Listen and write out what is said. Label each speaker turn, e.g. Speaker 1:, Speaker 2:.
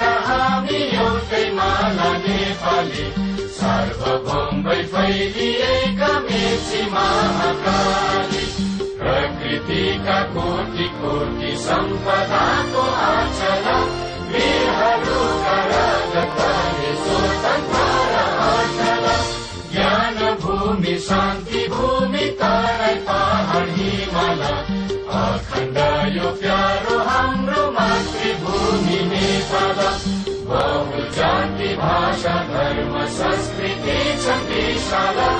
Speaker 1: कहामी एउटै माला नेपाली। सार्वभौमै फैलिएका मेची महाकाली। प्रकृतिका कोटि कोटि सम्पदाको आचला वीरहरूका राजकाले स्वतन्त्र आचला ज्ञान भूमि शान्ति भूमि तारै पहाड हिमाल अखण्ड यो प्यारो बहुजातिभाषा शान्ति धर्म संस्कृति च देशाला